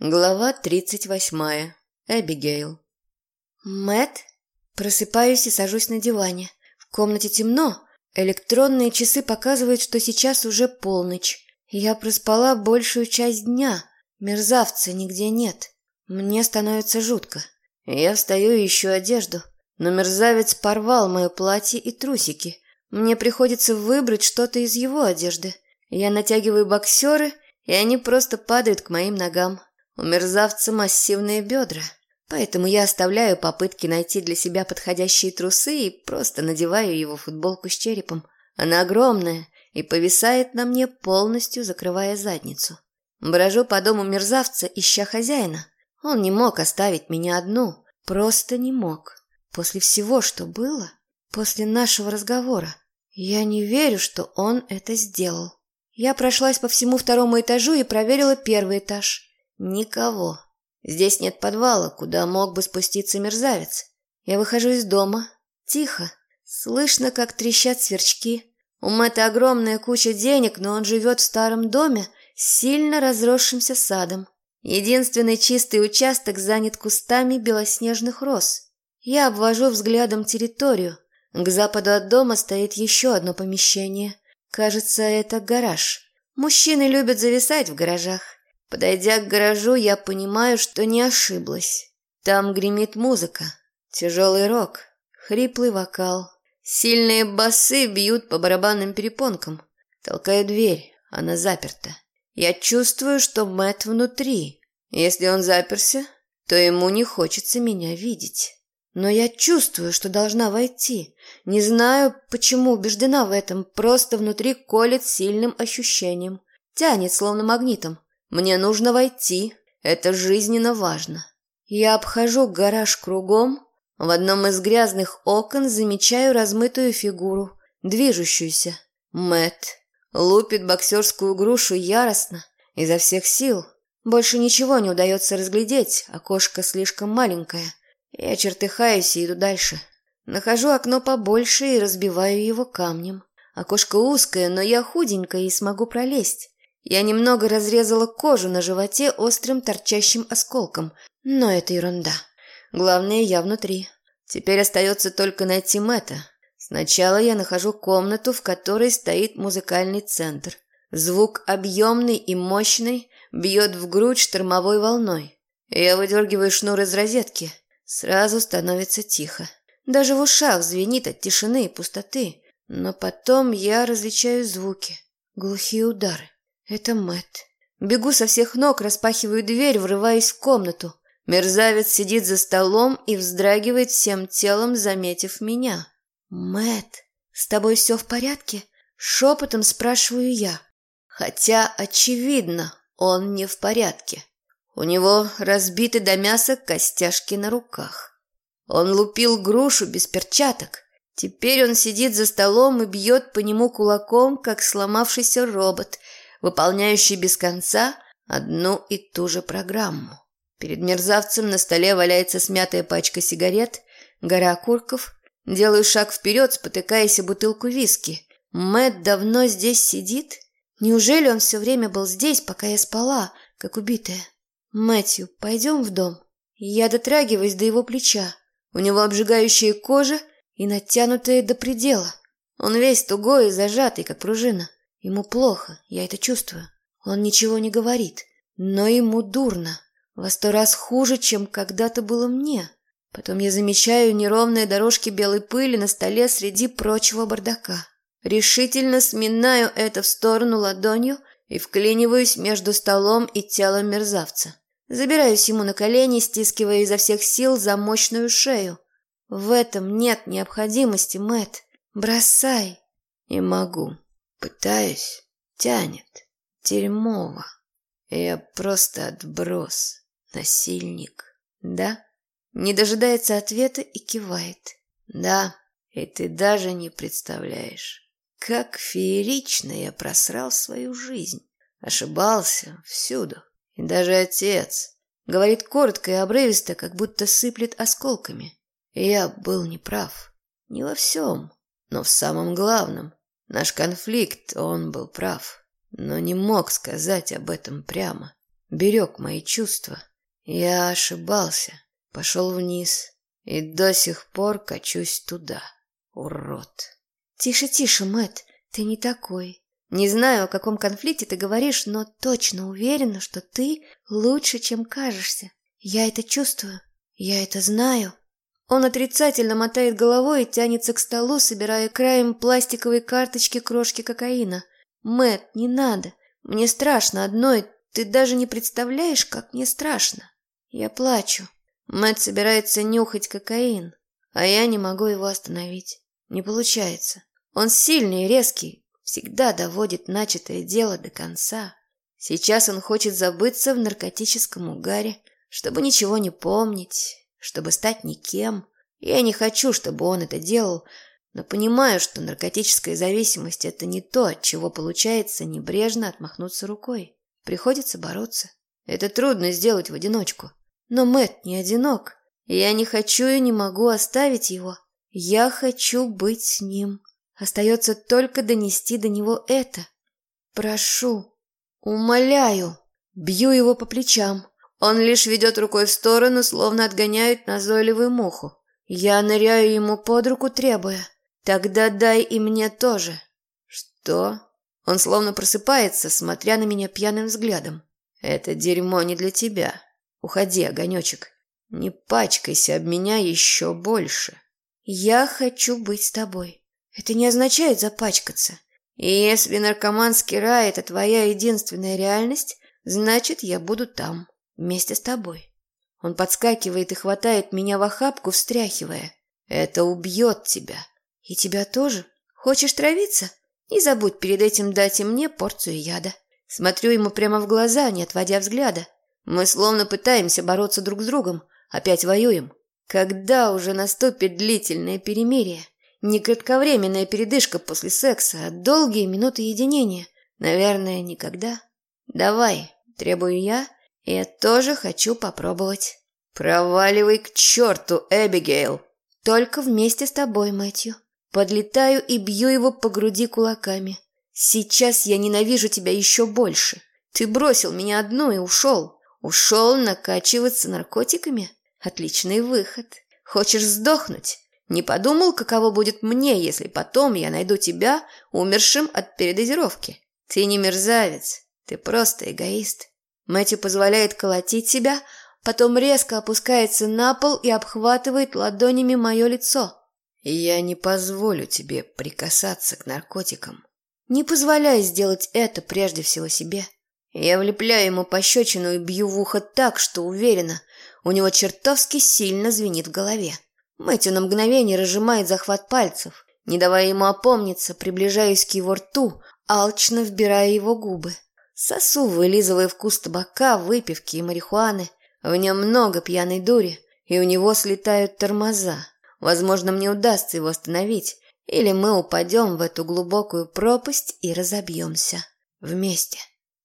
Глава тридцать восьмая. Эбигейл. Мэт, Просыпаюсь и сажусь на диване. В комнате темно. Электронные часы показывают, что сейчас уже полночь. Я проспала большую часть дня. Мерзавца нигде нет. Мне становится жутко. Я встаю и ищу одежду. Но мерзавец порвал мое платье и трусики. Мне приходится выбрать что-то из его одежды. Я натягиваю боксеры, и они просто падают к моим ногам. У мерзавца массивные бедра, поэтому я оставляю попытки найти для себя подходящие трусы и просто надеваю его футболку с черепом. Она огромная и повисает на мне, полностью закрывая задницу. Брожу по дому мерзавца, ища хозяина. Он не мог оставить меня одну, просто не мог. После всего, что было, после нашего разговора, я не верю, что он это сделал. Я прошлась по всему второму этажу и проверила первый этаж. Никого. Здесь нет подвала, куда мог бы спуститься мерзавец. Я выхожу из дома. Тихо. Слышно, как трещат сверчки. У Мэтта огромная куча денег, но он живет в старом доме с сильно разросшимся садом. Единственный чистый участок занят кустами белоснежных роз. Я обвожу взглядом территорию. К западу от дома стоит еще одно помещение. Кажется, это гараж. Мужчины любят зависать в гаражах. Подойдя к гаражу, я понимаю, что не ошиблась. Там гремит музыка, тяжелый рок, хриплый вокал. Сильные басы бьют по барабанным перепонкам. Толкаю дверь, она заперта. Я чувствую, что Мэт внутри. Если он заперся, то ему не хочется меня видеть. Но я чувствую, что должна войти. Не знаю, почему убеждена в этом, просто внутри колет сильным ощущением. Тянет, словно магнитом. Мне нужно войти. Это жизненно важно. Я обхожу гараж кругом. В одном из грязных окон замечаю размытую фигуру, движущуюся. Мэт лупит боксерскую грушу яростно, изо всех сил. Больше ничего не удается разглядеть, окошко слишком маленькое. Я чертыхаюсь и иду дальше. Нахожу окно побольше и разбиваю его камнем. Окошко узкое, но я худенькая и смогу пролезть. Я немного разрезала кожу на животе острым торчащим осколком, но это ерунда. Главное, я внутри. Теперь остается только найти Мэтта. Сначала я нахожу комнату, в которой стоит музыкальный центр. Звук объемный и мощный бьет в грудь штормовой волной. Я выдергиваю шнур из розетки. Сразу становится тихо. Даже в ушах звенит от тишины и пустоты. Но потом я различаю звуки. Глухие удары. Это Мэт. Бегу со всех ног, распахиваю дверь, врываясь в комнату. Мерзавец сидит за столом и вздрагивает всем телом, заметив меня. Мэт, с тобой все в порядке? Шепотом спрашиваю я. Хотя, очевидно, он не в порядке. У него разбиты до мяса костяшки на руках. Он лупил грушу без перчаток. Теперь он сидит за столом и бьет по нему кулаком, как сломавшийся робот – выполняющий без конца одну и ту же программу. Перед мерзавцем на столе валяется смятая пачка сигарет, гора окурков. Делаю шаг вперед, спотыкаясь о бутылку виски. Мэт давно здесь сидит? Неужели он все время был здесь, пока я спала, как убитая? Мэтью, пойдем в дом. Я дотрагиваюсь до его плеча. У него обжигающая кожа и натянутая до предела. Он весь тугой и зажатый, как пружина. Ему плохо, я это чувствую. Он ничего не говорит, но ему дурно. Во сто раз хуже, чем когда-то было мне. Потом я замечаю неровные дорожки белой пыли на столе среди прочего бардака. Решительно сминаю это в сторону ладонью и вклиниваюсь между столом и телом мерзавца. Забираюсь ему на колени, стискивая изо всех сил за мощную шею. В этом нет необходимости, Мэт. Бросай. Не могу. Пытаюсь, тянет, дерьмово. Я просто отброс, насильник, да? Не дожидается ответа и кивает. Да, и ты даже не представляешь, как феерично я просрал свою жизнь. Ошибался всюду. И даже отец говорит коротко и обрывисто, как будто сыплет осколками. Я был неправ. Не во всем, но в самом главном. Наш конфликт, он был прав, но не мог сказать об этом прямо. берег мои чувства. Я ошибался, пошел вниз и до сих пор качусь туда. Урод. Тише, тише, Мэт, ты не такой. Не знаю, о каком конфликте ты говоришь, но точно уверена, что ты лучше, чем кажешься. Я это чувствую, я это знаю. Он отрицательно мотает головой и тянется к столу, собирая краем пластиковой карточки крошки кокаина. Мэт, не надо. Мне страшно одной. Ты даже не представляешь, как мне страшно. Я плачу. Мэт собирается нюхать кокаин, а я не могу его остановить. Не получается. Он сильный и резкий, всегда доводит начатое дело до конца. Сейчас он хочет забыться в наркотическом угаре, чтобы ничего не помнить, чтобы стать никем. Я не хочу, чтобы он это делал, но понимаю, что наркотическая зависимость – это не то, от чего получается небрежно отмахнуться рукой. Приходится бороться. Это трудно сделать в одиночку. Но Мэт не одинок. Я не хочу и не могу оставить его. Я хочу быть с ним. Остается только донести до него это. Прошу, умоляю, бью его по плечам. Он лишь ведет рукой в сторону, словно отгоняет назойливую муху. Я ныряю ему под руку, требуя. Тогда дай и мне тоже. Что? Он словно просыпается, смотря на меня пьяным взглядом. Это дерьмо не для тебя. Уходи, огонечек. Не пачкайся об меня еще больше. Я хочу быть с тобой. Это не означает запачкаться. И если наркоманский рай – это твоя единственная реальность, значит, я буду там, вместе с тобой. Он подскакивает и хватает меня в охапку, встряхивая. Это убьет тебя. И тебя тоже? Хочешь травиться? Не забудь перед этим дать и мне порцию яда. Смотрю ему прямо в глаза, не отводя взгляда. Мы словно пытаемся бороться друг с другом, опять воюем. Когда уже наступит длительное перемирие? Не кратковременная передышка после секса, а долгие минуты единения. Наверное, никогда. Давай, требую я, я тоже хочу попробовать. Проваливай к черту, Эбигейл. Только вместе с тобой, Мэтью. Подлетаю и бью его по груди кулаками. Сейчас я ненавижу тебя еще больше. Ты бросил меня одну и ушел. Ушел накачиваться наркотиками? Отличный выход. Хочешь сдохнуть? Не подумал, каково будет мне, если потом я найду тебя умершим от передозировки? Ты не мерзавец, ты просто эгоист. Мэтью позволяет колотить себя, потом резко опускается на пол и обхватывает ладонями мое лицо. Я не позволю тебе прикасаться к наркотикам. Не позволяй сделать это прежде всего себе. Я влепляю ему пощечину и бью в ухо так, что уверена, у него чертовски сильно звенит в голове. Мэтью на мгновение разжимает захват пальцев, не давая ему опомниться, приближаясь к его рту, алчно вбирая его губы. Сосу, вылизывая вкус табака, выпивки и марихуаны. В нем много пьяной дури, и у него слетают тормоза. Возможно, мне удастся его остановить, или мы упадем в эту глубокую пропасть и разобьемся. Вместе.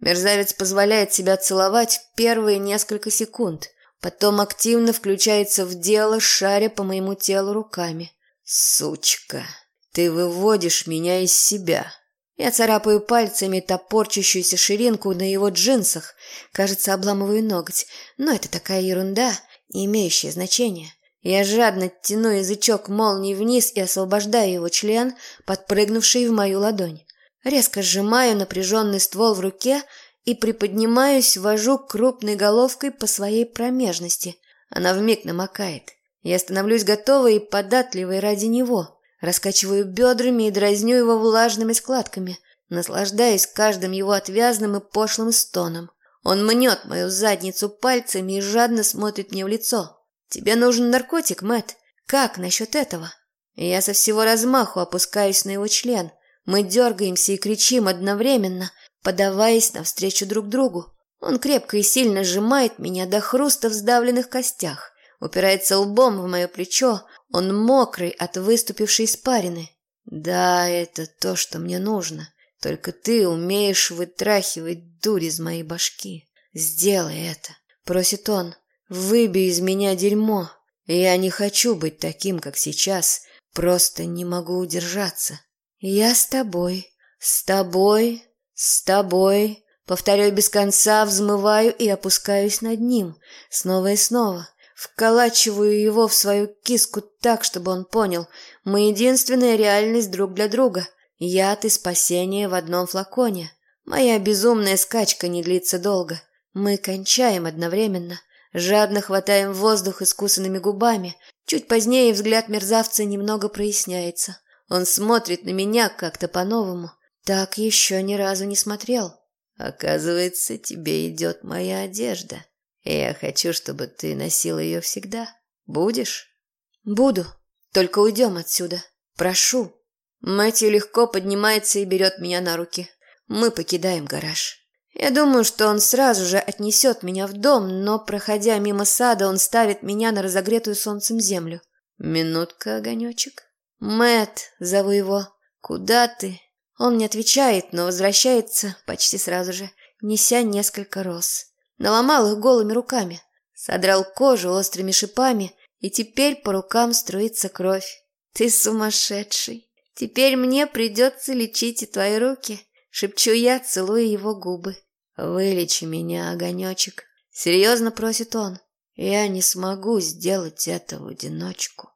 Мерзавец позволяет себя целовать первые несколько секунд, потом активно включается в дело, шаря по моему телу руками. «Сучка, ты выводишь меня из себя!» Я царапаю пальцами топорчащуюся ширинку на его джинсах. Кажется, обламываю ноготь, но это такая ерунда, не имеющая значения. Я жадно тяну язычок молнии вниз и освобождаю его член, подпрыгнувший в мою ладонь. Резко сжимаю напряженный ствол в руке и приподнимаюсь, вожу крупной головкой по своей промежности. Она вмиг намокает. Я становлюсь готовой и податливой ради него. Раскачиваю бедрами и дразню его влажными складками, наслаждаясь каждым его отвязным и пошлым стоном. Он мнет мою задницу пальцами и жадно смотрит мне в лицо. «Тебе нужен наркотик, Мэт. Как насчет этого?» Я со всего размаху опускаюсь на его член, мы дергаемся и кричим одновременно, подаваясь навстречу друг другу. Он крепко и сильно сжимает меня до хруста в сдавленных костях, упирается лбом в мое плечо, он мокрый от выступившей испарины. Да, это то, что мне нужно. Только ты умеешь вытрахивать дурь из моей башки. Сделай это, просит он. Выбей из меня дерьмо. Я не хочу быть таким, как сейчас, просто не могу удержаться. «Я с тобой, с тобой, с тобой», Повторяю без конца, взмываю и опускаюсь над ним. Снова и снова. Вколачиваю его в свою киску так, чтобы он понял. Мы единственная реальность друг для друга. Яд и спасение в одном флаконе. Моя безумная скачка не длится долго. Мы кончаем одновременно. Жадно хватаем воздух искусанными губами. Чуть позднее взгляд мерзавца немного проясняется. Он смотрит на меня как-то по-новому. Так еще ни разу не смотрел. Оказывается, тебе идет моя одежда. Я хочу, чтобы ты носил ее всегда. Будешь? Буду. Только уйдем отсюда. Прошу. Мэтью легко поднимается и берет меня на руки. Мы покидаем гараж. Я думаю, что он сразу же отнесет меня в дом, но, проходя мимо сада, он ставит меня на разогретую солнцем землю. Минутка, огонечек. Мэт, зову его. Куда ты? Он не отвечает, но возвращается почти сразу же, неся несколько роз. Наломал их голыми руками, содрал кожу острыми шипами, и теперь по рукам струится кровь. Ты сумасшедший. Теперь мне придется лечить и твои руки. Шепчу я, целуя его губы. «Вылечи меня, огонечек», — серьезно просит он. «Я не смогу сделать это в одиночку».